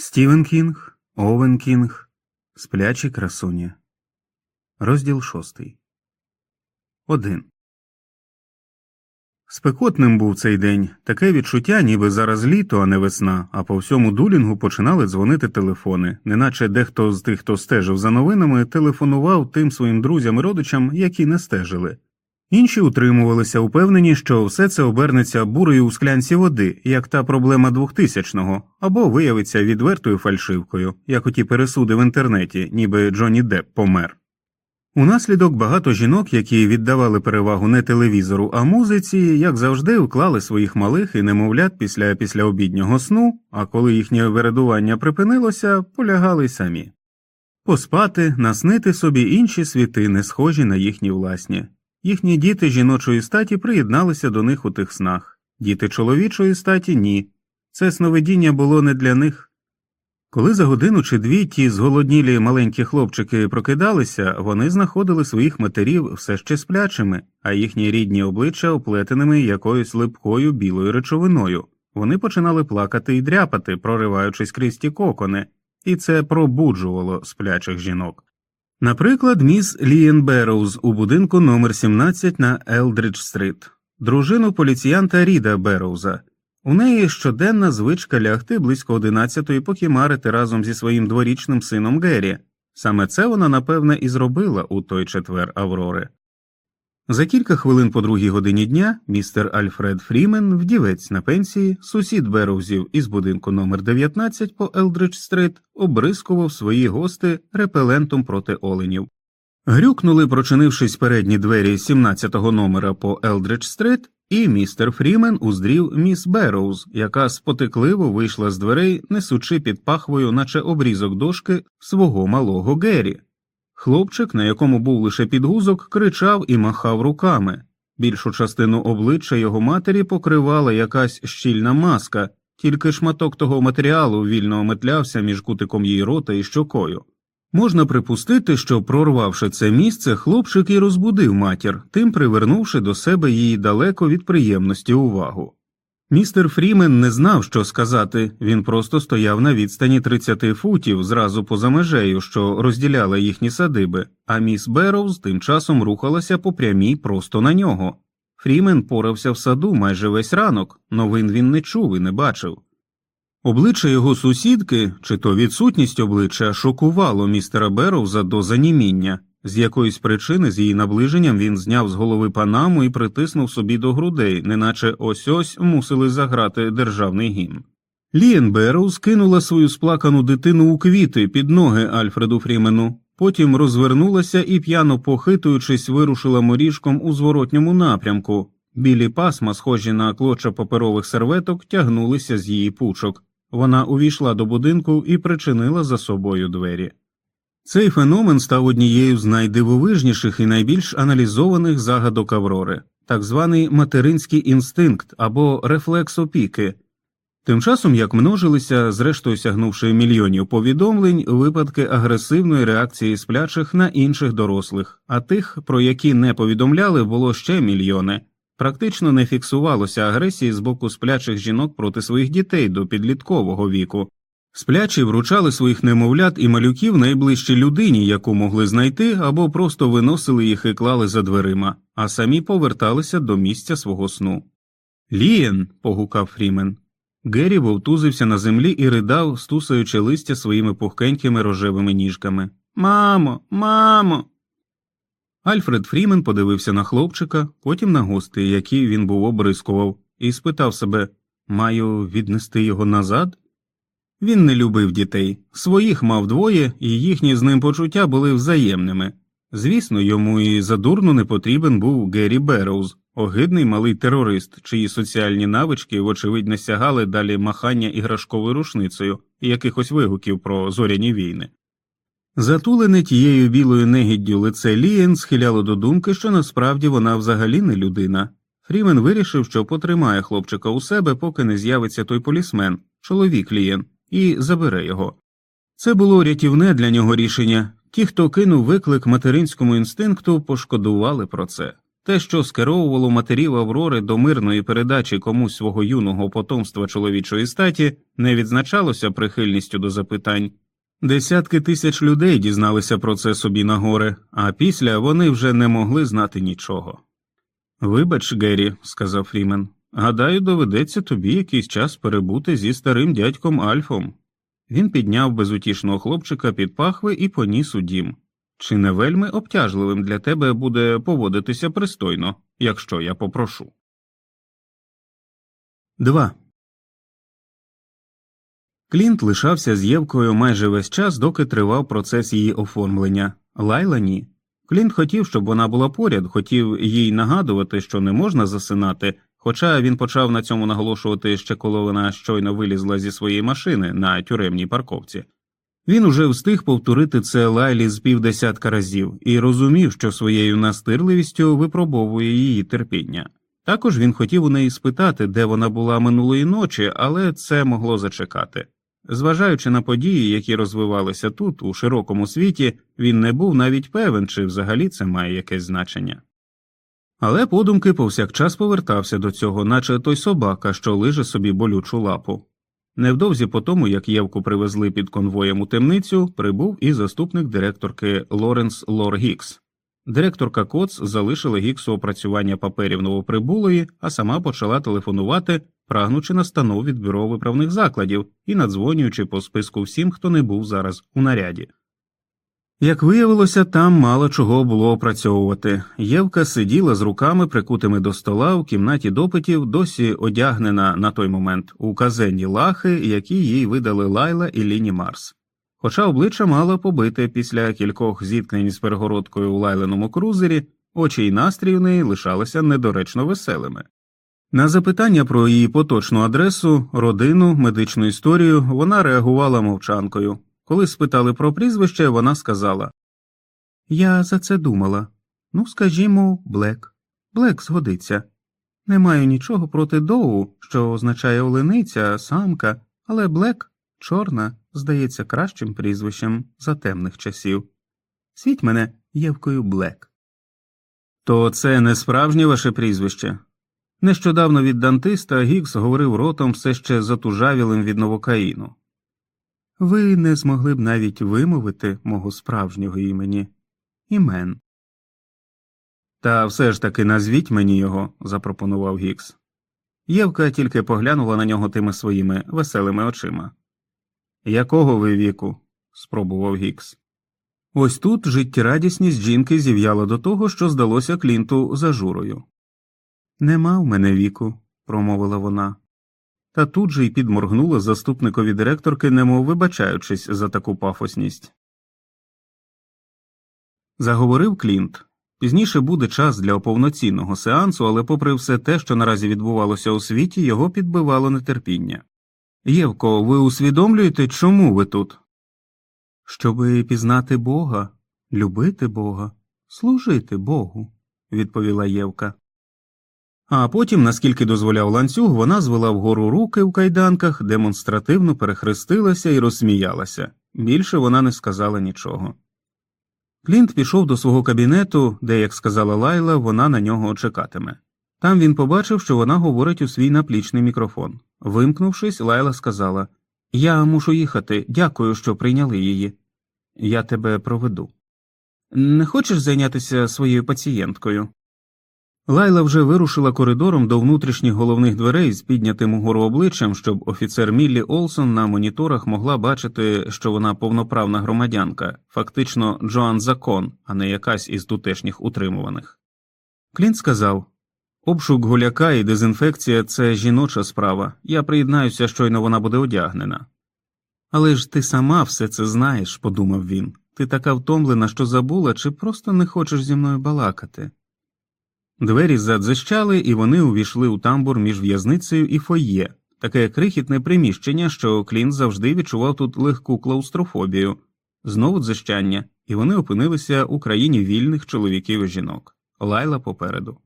Стівен Кінг, Овен Кінг, Сплячі красуні. Розділ шостий. Один. Спекотним був цей день таке відчуття, ніби зараз літо, а не весна, а по всьому дулінгу починали дзвонити телефони, неначе дехто з тих, хто стежив за новинами, телефонував тим своїм друзям і родичам, які не стежили. Інші утримувалися, упевнені, що все це обернеться бурею у склянці води, як та проблема 2000-го, або виявиться відвертою фальшивкою, як оті пересуди в інтернеті, ніби Джонні Депп помер. Унаслідок багато жінок, які віддавали перевагу не телевізору, а музиці, як завжди, вклали своїх малих і немовлят після післяобіднього сну, а коли їхнє вередування припинилося, полягали самі. Поспати, наснити собі інші світи, не схожі на їхні власні. Їхні діти жіночої статі приєдналися до них у тих снах, діти чоловічої статі ні. Це сновидіння було не для них. Коли за годину чи дві ті зголоднілі маленькі хлопчики прокидалися, вони знаходили своїх матерів все ще сплячими, а їхні рідні обличчя оплетеними якоюсь липкою білою речовиною. Вони починали плакати і дряпати, прориваючись крізь ті кокони, і це пробуджувало сплячих жінок. Наприклад, міс Лієн Берроуз у будинку номер 17 на Елдридж Стрит, дружину поліціянта Ріда Берроуза. У неї щоденна звичка лягти близько одинадцятої покімарити разом зі своїм дворічним сином Геррі. Саме це вона, напевне, і зробила у той четвер Аврори. За кілька хвилин по другій годині дня містер Альфред Фрімен, вдівець на пенсії, сусід Бероузів із будинку номер 19 по Елдридж Стрит, обрискував свої гости репелентом проти оленів. Грюкнули, прочинившись передні двері 17-го номера по Елдридж Стрит, і містер Фрімен уздрів міс Берроуз, яка спотекливо вийшла з дверей, несучи під пахвою, наче обрізок дошки свого малого Геррі. Хлопчик, на якому був лише підгузок, кричав і махав руками. Більшу частину обличчя його матері покривала якась щільна маска, тільки шматок того матеріалу вільно метлявся між кутиком її рота і щокою. Можна припустити, що, прорвавши це місце, хлопчик і розбудив матір, тим привернувши до себе її далеко від приємності увагу. Містер Фрімен не знав, що сказати, він просто стояв на відстані 30 футів зразу поза межею, що розділяла їхні садиби, а міс Берроуз тим часом рухалася по прямій просто на нього. Фрімен порався в саду майже весь ранок, новин він не чув і не бачив. Обличчя його сусідки, чи то відсутність обличчя, шокувало містера Берроуза до заніміння. З якоїсь причини з її наближенням він зняв з голови панаму і притиснув собі до грудей, неначе ось ось мусили заграти державний гімн. Лієн Берроуз кинула свою сплакану дитину у квіти під ноги Альфреду Фрімену, потім розвернулася і, п'яно похитуючись, вирушила моріжком у зворотньому напрямку. Білі пасма, схожі на клоча паперових серветок, тягнулися з її пучок. Вона увійшла до будинку і причинила за собою двері. Цей феномен став однією з найдивовижніших і найбільш аналізованих загадок Аврори, так званий материнський інстинкт або рефлекс опіки. Тим часом як множилися, зрештою сягнувши мільйонів повідомлень, випадки агресивної реакції сплячих на інших дорослих, а тих, про які не повідомляли, було ще мільйони. Практично не фіксувалося агресії з боку сплячих жінок проти своїх дітей до підліткового віку. Сплячі вручали своїх немовлят і малюків найближчій людині, яку могли знайти, або просто виносили їх і клали за дверима, а самі поверталися до місця свого сну. Лієн. погукав Фрімен. Геррі вовтузився на землі і ридав, стусаючи листя своїми пухкенькими рожевими ніжками. Мамо, мамо. Альфред Фрімен подивився на хлопчика, потім на гости, які він був обрискував, і спитав себе маю віднести його назад? Він не любив дітей, своїх мав двоє, і їхні з ним почуття були взаємними. Звісно, йому і задурно не потрібен був Геррі Берроуз, огидний малий терорист, чиї соціальні навички, вочевидь, не сягали далі махання іграшковою рушницею і якихось вигуків про зоряні війни. Затулене тією білою негіддю лице Лієн схиляло до думки, що насправді вона взагалі не людина. Фрімен вирішив, що потримає хлопчика у себе, поки не з'явиться той полісмен, чоловік Лієн, і забере його. Це було рятівне для нього рішення. Ті, хто кинув виклик материнському інстинкту, пошкодували про це. те, що скеровувало матерів Аврори до мирної передачі комусь свого юного потомства чоловічої статі, не відзначалося прихильністю до запитань. Десятки тисяч людей дізналися про це собі на горе, а після вони вже не могли знати нічого. Вибач, Геррі, сказав Фрімен, гадаю, доведеться тобі якийсь час перебути зі старим дядьком Альфом. Він підняв безутішного хлопчика під пахви і поніс у дім. Чи не вельми обтяжливим для тебе буде поводитися пристойно, якщо я попрошу? 2. Клінт лишався з Євкою майже весь час, доки тривав процес її оформлення. Лайла ні. Клінт хотів, щоб вона була поряд, хотів їй нагадувати, що не можна засинати, хоча він почав на цьому наголошувати ще коли вона щойно вилізла зі своєї машини на тюремній парковці. Він уже встиг повторити це Лайлі з півдесятка разів і розумів, що своєю настирливістю випробовує її терпіння. Також він хотів у неї спитати, де вона була минулої ночі, але це могло зачекати. Зважаючи на події, які розвивалися тут, у широкому світі, він не був навіть певен, чи взагалі це має якесь значення. Але подумки повсякчас повертався до цього, наче той собака, що лиже собі болючу лапу. Невдовзі по тому, як Євку привезли під конвоєм у темницю, прибув і заступник директорки Лоренс Лор Гікс. Директорка Коц залишила Гіксу опрацювання паперів новоприбулої, а сама почала телефонувати, прагнучи настанов від бюро виправних закладів і надзвонюючи по списку всім, хто не був зараз у наряді. Як виявилося, там мало чого було опрацьовувати. Євка сиділа з руками, прикутими до стола у кімнаті допитів, досі одягнена на той момент у казенні лахи, які їй видали Лайла і Ліні Марс. Хоча обличчя мало побите після кількох зіткнень з перегородкою у лайленому крузері, очі й настрій у неї лишалися недоречно веселими. На запитання про її поточну адресу, родину, медичну історію вона реагувала мовчанкою. Коли спитали про прізвище, вона сказала Я за це думала. Ну, скажімо, Блек. Блек згодиться. Не маю нічого проти доу, що означає олениця, самка, але Блек чорна, здається, кращим прізвищем за темних часів. Світь мене Євкою Блек. То це не справжнє ваше прізвище. Нещодавно від Дантиста Гікс говорив ротом все ще затужавілим від новокаїну. Ви не змогли б навіть вимовити мого справжнього імені імен. Та все ж таки назвіть мені його, запропонував Гікс. Євка тільки поглянула на нього тими своїми веселими очима. Якого ви віку? спробував Гікс. Ось тут життєрадісність жінки зів'яла до того, що здалося Клінту зажурою. Нема в мене віку, промовила вона. Та тут же й підморгнула заступникові директорки, немов вибачаючись за таку пафосність. Заговорив Клінт. Пізніше буде час для повноцінного сеансу, але, попри все те, що наразі відбувалося у світі, його підбивало нетерпіння. Євко, ви усвідомлюєте, чому ви тут? Щоби пізнати Бога, любити Бога, служити Богу, відповіла Євка. А потім, наскільки дозволяв ланцюг, вона звела вгору руки в кайданках, демонстративно перехрестилася і розсміялася. Більше вона не сказала нічого. Клінт пішов до свого кабінету, де, як сказала Лайла, вона на нього чекатиме. Там він побачив, що вона говорить у свій наплічний мікрофон. Вимкнувшись, Лайла сказала Я мушу їхати, дякую, що прийняли її. Я тебе проведу. Не хочеш зайнятися своєю пацієнткою? Лайла вже вирушила коридором до внутрішніх головних дверей з піднятим угору обличчям, щоб офіцер Міллі Олсон на моніторах могла бачити, що вона повноправна громадянка, фактично Джоан Закон, а не якась із тутешніх утримуваних. Клінт сказав обшук гуляка і дезінфекція це жіноча справа. Я приєднаюся, щойно вона буде одягнена. Але ж ти сама все це знаєш, подумав він. Ти така втомлена, що забула, чи просто не хочеш зі мною балакати. Двері задзищали, і вони увійшли у тамбур між в'язницею і фоє, таке крихітне приміщення, що Клін завжди відчував тут легку клаустрофобію, знову дзищання, і вони опинилися у країні вільних чоловіків і жінок. Лайла попереду.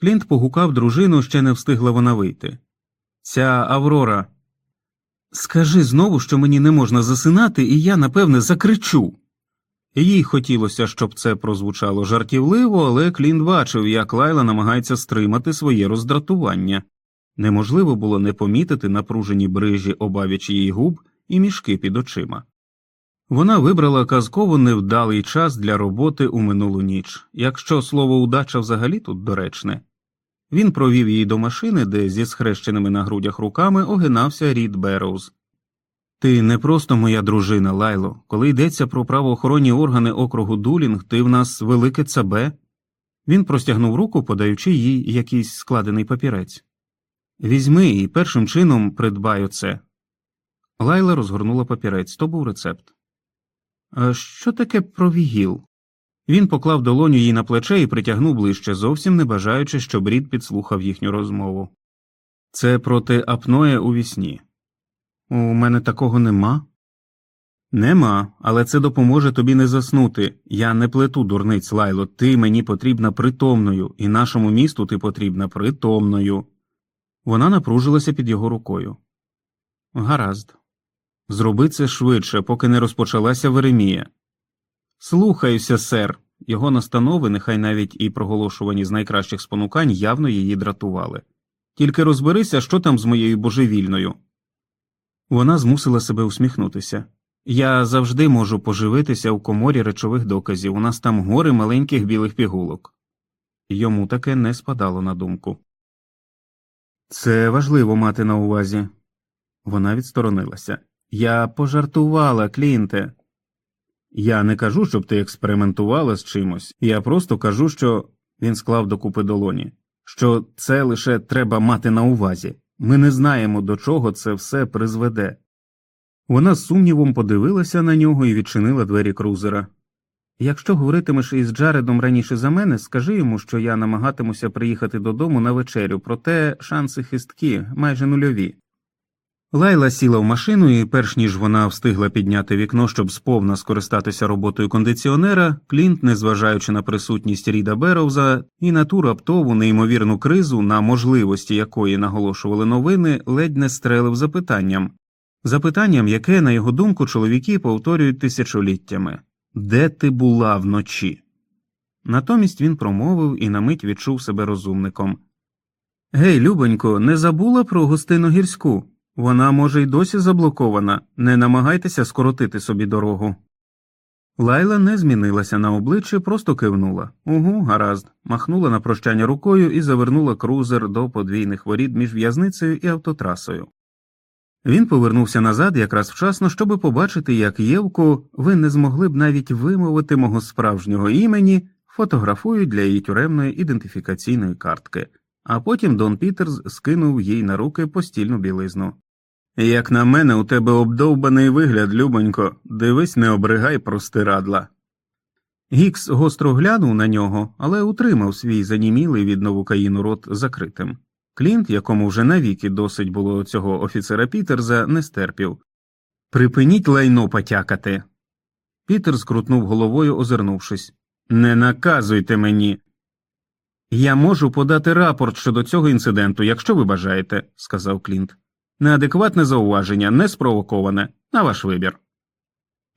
Клінт погукав дружину, ще не встигла вона вийти. Ця Аврора. Скажи знову, що мені не можна засинати, і я, напевне, закричу. Їй хотілося, щоб це прозвучало жартівливо, але Клін бачив, як Лайла намагається стримати своє роздратування. Неможливо було не помітити напружені брижі обабіч її губ і мішки під очима. Вона вибрала казково невдалий час для роботи у минулу ніч, якщо слово удача взагалі тут доречне. Він провів її до машини, де зі схрещеними на грудях руками огинався Рід Берроуз. Ти не просто моя дружина, Лайло. Коли йдеться про правоохоронні органи округу Дулінг, ти в нас велике цабе. Він простягнув руку, подаючи їй якийсь складений папірець. Візьми і першим чином придбай оце. Лайла розгорнула папірець, то був рецепт. А що таке провігіл? Він поклав долоню їй на плече і притягнув ближче, зовсім не бажаючи, щоб Рід підслухав їхню розмову. Це проти апноє у вісні. У мене такого нема. Нема, але це допоможе тобі не заснути. Я не плету дурниць, Лайло, ти мені потрібна притомною, і нашому місту ти потрібна притомною. Вона напружилася під його рукою. Гаразд. Зроби це швидше, поки не розпочалася Веремія. Слухаюся, сер. Його настанови, нехай навіть і проголошувані з найкращих спонукань, явно її дратували. Тільки розберися, що там з моєю божевільною. Вона змусила себе усміхнутися. Я завжди можу поживитися у коморі речових доказів, у нас там гори маленьких білих пігулок. Йому таке не спадало на думку. Це важливо мати на увазі. Вона відсторонилася. Я пожартувала, Клінте. Я не кажу, щоб ти експериментувала з чимось, я просто кажу, що він склав докупи долоні, що це лише треба мати на увазі. Ми не знаємо, до чого це все призведе. Вона з сумнівом подивилася на нього і відчинила двері крузера. Якщо говоритимеш із Джаредом раніше за мене, скажи йому, що я намагатимуся приїхати додому на вечерю, проте шанси хисткі майже нульові. Лайла сіла в машину, і, перш ніж вона встигла підняти вікно, щоб сповна скористатися роботою кондиціонера, Клінт, незважаючи на присутність Ріда Беровза і на ту раптову неймовірну кризу, на можливості якої наголошували новини, ледь не стрелив запитанням запитанням, яке, на його думку, чоловіки повторюють тисячоліттями Де ти була вночі? Натомість він промовив і на мить відчув себе розумником. Гей, Любонько, не забула про гостину гірську? Вона, може, й досі заблокована, не намагайтеся скоротити собі дорогу. Лайла не змінилася на обличчі, просто кивнула. Угу, гаразд, махнула на прощання рукою і завернула крузер до подвійних воріт між в'язницею і автотрасою. Він повернувся назад якраз вчасно, щоби побачити, як Євку ви не змогли б навіть вимовити мого справжнього імені, фотографують для її тюремної ідентифікаційної картки, а потім Дон Пітерс скинув їй на руки постільну білизну. Як на мене, у тебе обдовбаний вигляд, любонько, дивись, не обригай простирадла. Гікс гостро глянув на нього, але утримав свій занімілий від новокаїну рот закритим. Клінт, якому вже навіки досить було цього офіцера Пітерза, не стерпів. Припиніть лайно потякати. Пітер скрутнув головою, озирнувшись. Не наказуйте мені. Я можу подати рапорт щодо цього інциденту, якщо ви бажаєте, сказав Клінт. Неадекватне зауваження, не спровоковане, на ваш вибір.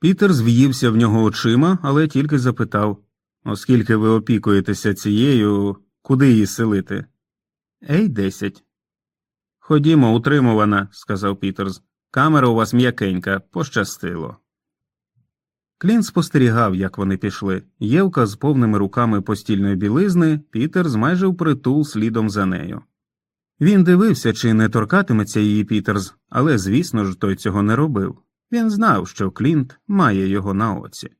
Пітер зв'ївся в нього очима, але тільки запитав оскільки ви опікуєтеся цією, куди її селити? Ей, десять. Ходімо, утримувана, сказав Пітерс. Камера у вас м'якенька, пощастило. Клін спостерігав, як вони пішли. Євка з повними руками постільної білизни, Пітерс майже впритул слідом за нею. Він дивився, чи не торкатиметься її Пітерс, але, звісно ж, той цього не робив. Він знав, що Клінт має його на оці.